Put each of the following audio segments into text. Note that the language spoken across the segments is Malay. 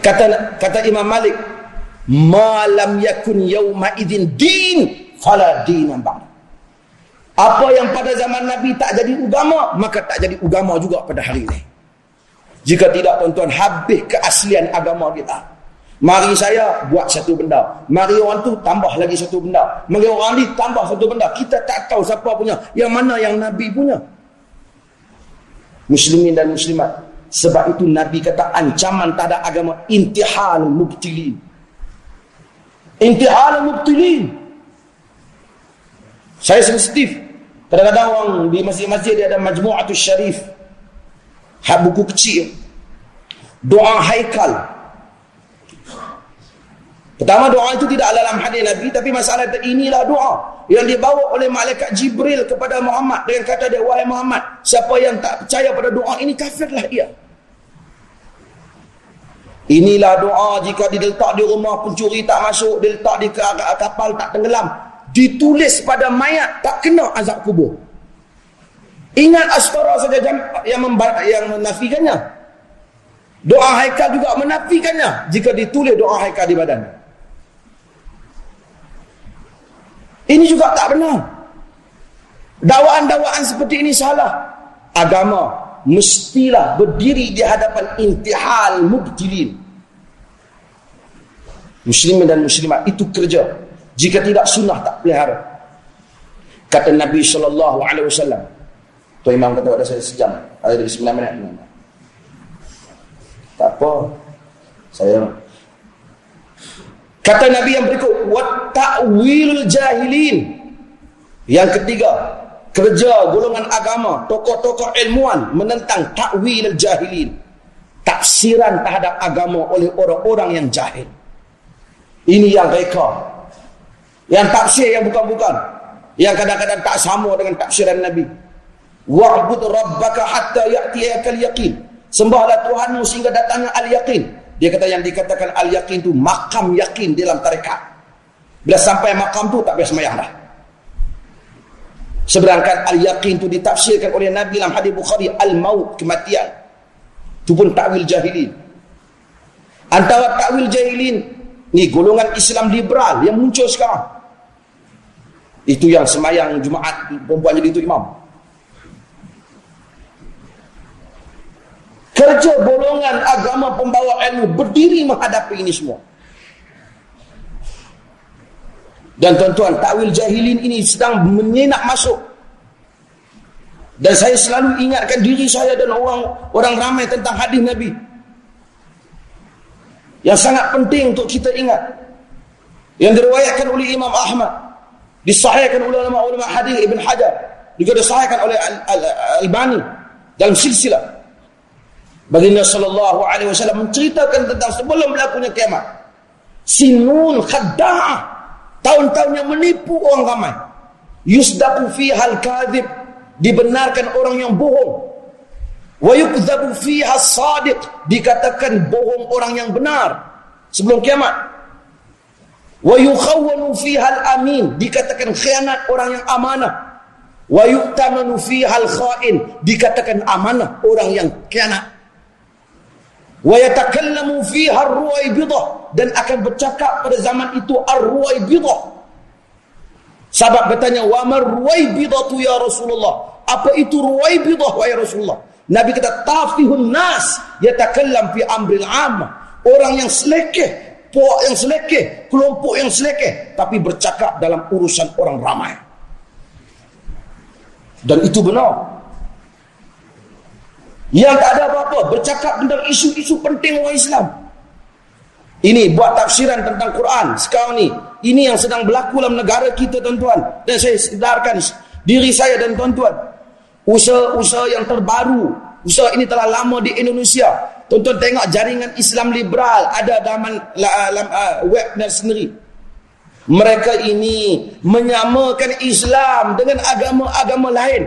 kata kata Imam Malik malam yakun yawma idzin din fala dinan ba'd apa yang pada zaman Nabi tak jadi agama maka tak jadi agama juga pada hari ini. Jika tidak tuan-tuan habis keaslian agama kita. Mari saya buat satu benda. Mari orang tu tambah lagi satu benda. Mari orang ni tambah satu benda. Kita tak tahu siapa punya. Yang mana yang Nabi punya. Muslimin dan muslimat sebab itu Nabi kata ancaman tak ada agama intihal mubtilin. Intihal mubtilin. Saya sensitif. Kadang-kadang orang di masjid-masjid dia ada majmu'atul syarif. Hak buku kecil. Doa haikal. Pertama doa itu tidak dalam hadis Nabi tapi masalah inilah doa yang dibawa oleh malaikat Jibril kepada Muhammad dengan kata dia wahai Muhammad siapa yang tak percaya pada doa ini kafirlah ia Inilah doa jika diletak di rumah pencuri tak masuk, diletak di kapal tak tenggelam. Ditulis pada mayat tak kena azab kubur. Ingat astara saja yang, yang menafikannya. Doa haikal juga menafikannya jika ditulis doa haikal di badan. Ini juga tak benar. Dakwaan-dakwaan seperti ini salah. Agama mestilah berdiri di hadapan intihal mubtilin muslimin dan muslimat itu kerja. Jika tidak sunnah tak pelihara. Kata Nabi SAW Tuan Imam kata pada saya sejam ada dari 9 minit. Tak apa. Saya kata Nabi yang berikut wa ta'wil jahilin. Yang ketiga kerja golongan agama tokoh-tokoh ilmuwan menentang ta'wil jahilin. Tafsiran terhadap agama oleh orang-orang yang jahil ini yang reka. Yang tafsir yang bukan-bukan. Yang kadang-kadang tak sama dengan tafsiran Nabi. Wa'bud rabbaka hatta ya'tiyakal yaqin. Sembahlah Tuhanmu sehingga datangnya al-yaqin. Dia kata yang dikatakan al-yaqin itu makam yakin dalam tarekat. Bila sampai makam tu tak biasa semayang dah. Sedangkan al-yaqin itu ditafsirkan oleh Nabi dalam hadis Bukhari al-maut kematian. Itu pun takwil jahilin. Antara takwil jahilin Ni golongan Islam liberal yang muncul sekarang. Itu yang semayang Jumaat perempuan jadi itu imam. Kerja golongan agama pembawa ilmu berdiri menghadapi ini semua. Dan tuan-tuan, takwil jahilin ini sedang menyenak masuk. Dan saya selalu ingatkan diri saya dan orang orang ramai tentang hadis Nabi yang sangat penting untuk kita ingat. Yang diriwayatkan oleh Imam Ahmad disahihkan oleh ulama-ulama hadis Ibn Hajar juga disahihkan oleh Al-Albani dalam silsilah. Baginda sallallahu alaihi wasallam menceritakan tentang sebelum berlakunya kiamat. Sinun khadda'ah tahun-tahun yang menipu orang ramai. Yusdaqu fiha al-kadhib dibenarkan orang yang bohong wa yukdzabu fiha sadiq dikatakan bohong orang yang benar sebelum kiamat. Wa yukhawwanu fiha al-amin. Dikatakan khianat orang yang amanah. Wa yu'tamanu fiha al-kha'in. Dikatakan amanah orang yang khianat. Wa yatakallamu fiha ar-ruwaibidah dan akan bercakap pada zaman itu ar-ruwaibidah sahabat bertanya wa mar ruwaibidatu ya Rasulullah? Apa itu ruwaibidah wahai Rasulullah Nabi kata tafihun nas yatakallam fi amril amma. Orang yang selekeh, puak yang selekeh, kelompok yang selekeh tapi bercakap dalam urusan orang ramai. Dan itu benar. Yang tak ada apa-apa bercakap tentang isu-isu penting orang Islam. Ini buat tafsiran tentang Quran sekarang ni. Ini yang sedang berlaku dalam negara kita tuan-tuan. Dan saya sedarkan diri saya dan tuan-tuan usaha-usaha yang terbaru usaha ini telah lama di Indonesia. Tuan-tuan tengok jaringan Islam liberal ada dalam, dalam uh, web dan sendiri. Mereka ini menyamakan Islam dengan agama-agama lain.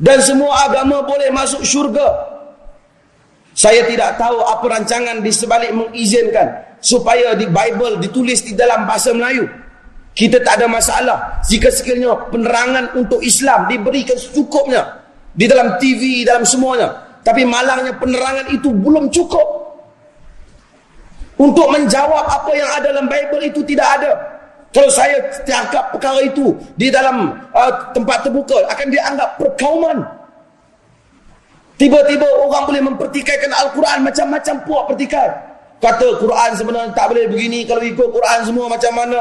Dan semua agama boleh masuk syurga. Saya tidak tahu apa rancangan di sebalik mengizinkan supaya di Bible ditulis di dalam bahasa Melayu kita tak ada masalah jika sekiranya penerangan untuk Islam diberikan secukupnya di dalam TV, dalam semuanya. Tapi malangnya penerangan itu belum cukup. untuk menjawab apa yang ada dalam Bible itu tidak ada. Kalau saya tangkap perkara itu di dalam uh, tempat terbuka akan dianggap perkauman. Tiba-tiba orang boleh mempertikaikan Al-Quran macam-macam puak pertikai. Kata Quran sebenarnya tak boleh begini kalau ikut Quran semua macam mana.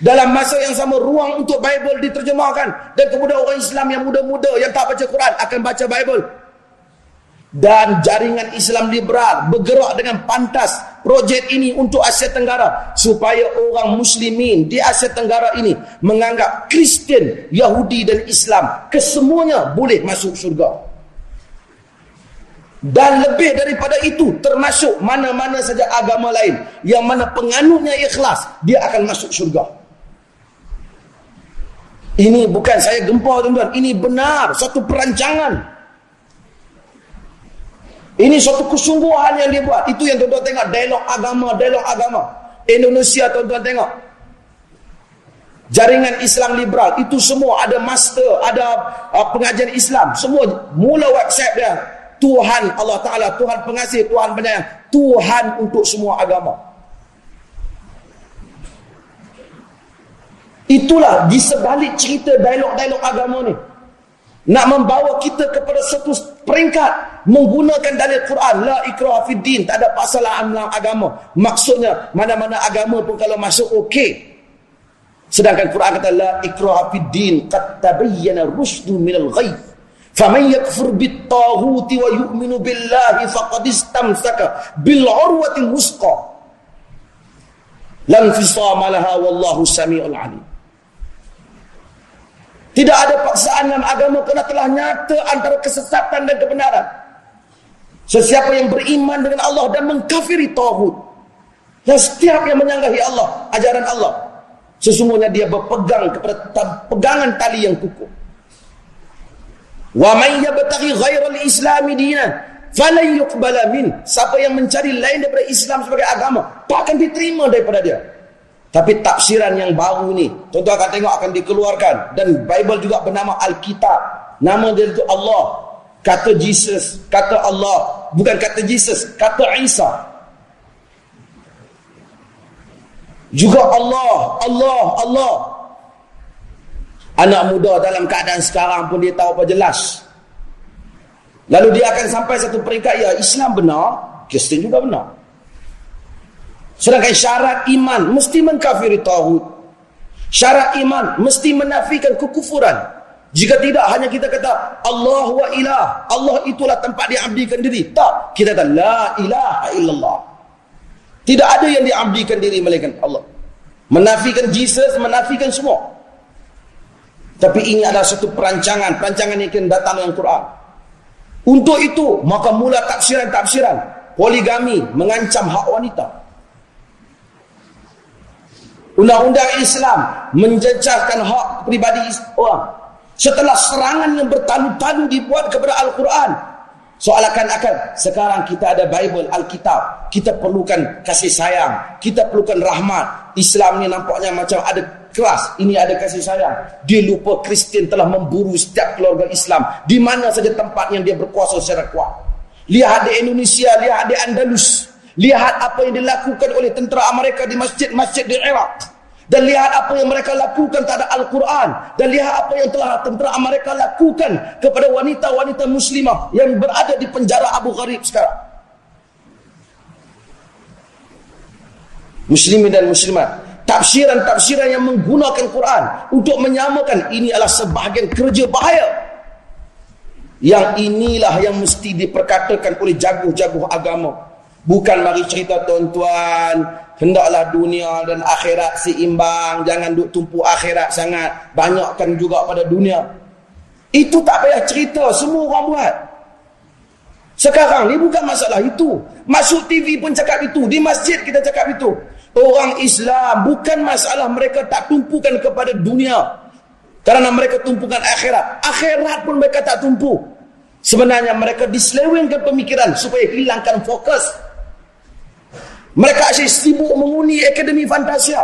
Dalam masa yang sama ruang untuk Bible diterjemahkan dan kemudian orang Islam yang muda-muda yang tak baca Quran akan baca Bible. Dan jaringan Islam liberal bergerak dengan pantas projek ini untuk Asia Tenggara supaya orang muslimin di Asia Tenggara ini menganggap Kristian, Yahudi dan Islam kesemuanya boleh masuk syurga. Dan lebih daripada itu termasuk mana-mana saja agama lain yang mana penganutnya ikhlas dia akan masuk syurga. Ini bukan saya gempar tuan-tuan. Ini benar. Satu perancangan. Ini suatu kesungguhan yang dia buat. Itu yang tuan-tuan tengok. Dialog agama, dialog agama. Indonesia tuan-tuan tengok. Jaringan Islam liberal. Itu semua ada master, ada uh, pengajian Islam. Semua mula website dia. Tuhan Allah Ta'ala, Tuhan pengasih, Tuhan penyayang. Tuhan untuk semua agama. Itulah di sebalik cerita dialog-dialog agama ni. Nak membawa kita kepada satu peringkat menggunakan dalil Quran la ikrah fid din tak ada pasal dalam agama. Maksudnya mana-mana agama pun kalau masuk okey. Sedangkan Quran kata la ikrah fid din qad tabayyana rusydu minal ghayb faman yakfur bit taghuti wa yu'minu billahi faqad istamsaka bil urwatil wusqa. Lam fisama laha wallahu samiul alim tidak ada paksaan dalam agama kerana telah nyata antara kesesatan dan kebenaran. Sesiapa yang beriman dengan Allah dan mengkafiri Tauhud. Dan setiap yang menyanggahi Allah, ajaran Allah. Sesungguhnya dia berpegang kepada pegangan tali yang kukuh. Man yabtaghi ghairal islami dinan falan yuqbala min. Siapa yang mencari lain daripada Islam sebagai agama, tak akan diterima daripada dia. Tapi tafsiran yang baru ni, tuan-tuan akan tengok akan dikeluarkan. Dan Bible juga bernama Alkitab. Nama dia itu Allah. Kata Jesus, kata Allah. Bukan kata Jesus, kata Isa. Juga Allah, Allah, Allah. Anak muda dalam keadaan sekarang pun dia tahu apa jelas. Lalu dia akan sampai satu peringkat, ya Islam benar, Kristen juga benar. Sedangkan syarat iman mesti mengkafiri tauhid. Syarat iman mesti menafikan kekufuran. Jika tidak hanya kita kata Allah wa ilah, Allah itulah tempat diabdikan diri. Tak, kita kata la ilaha illallah. Tidak ada yang diabdikan diri melainkan Allah. Menafikan Jesus, menafikan semua. Tapi ini adalah satu perancangan, perancangan yang akan datang dengan Quran. Untuk itu, maka mula tafsiran-tafsiran poligami mengancam hak wanita. Undang-undang Islam menjejaskan hak pribadi orang. Setelah serangan yang bertalu-talu dibuat kepada Al-Quran. Seakan-akan sekarang kita ada Bible, Alkitab. Kita perlukan kasih sayang. Kita perlukan rahmat. Islam ni nampaknya macam ada keras. Ini ada kasih sayang. Dia lupa Kristian telah memburu setiap keluarga Islam. Di mana saja tempat yang dia berkuasa secara kuat. Lihat di Indonesia, lihat di Andalus. Lihat apa yang dilakukan oleh tentera Amerika di masjid-masjid di Iraq. Dan lihat apa yang mereka lakukan terhadap Al-Quran. Dan lihat apa yang telah tentera Amerika lakukan kepada wanita-wanita muslimah yang berada di penjara Abu Gharib sekarang. Muslimin dan muslimat. Tafsiran-tafsiran yang menggunakan Quran untuk menyamakan ini adalah sebahagian kerja bahaya. Yang inilah yang mesti diperkatakan oleh jaguh-jaguh agama. Bukan mari cerita tuan-tuan, hendaklah dunia dan akhirat seimbang, jangan duk tumpu akhirat sangat, banyakkan juga pada dunia. Itu tak payah cerita, semua orang buat. Sekarang ni bukan masalah itu. Masuk TV pun cakap itu, di masjid kita cakap itu. Orang Islam bukan masalah mereka tak tumpukan kepada dunia. Kerana mereka tumpukan akhirat. Akhirat pun mereka tak tumpu. Sebenarnya mereka diselewengkan pemikiran supaya hilangkan fokus mereka asyik sibuk mengundi akademi fantasia.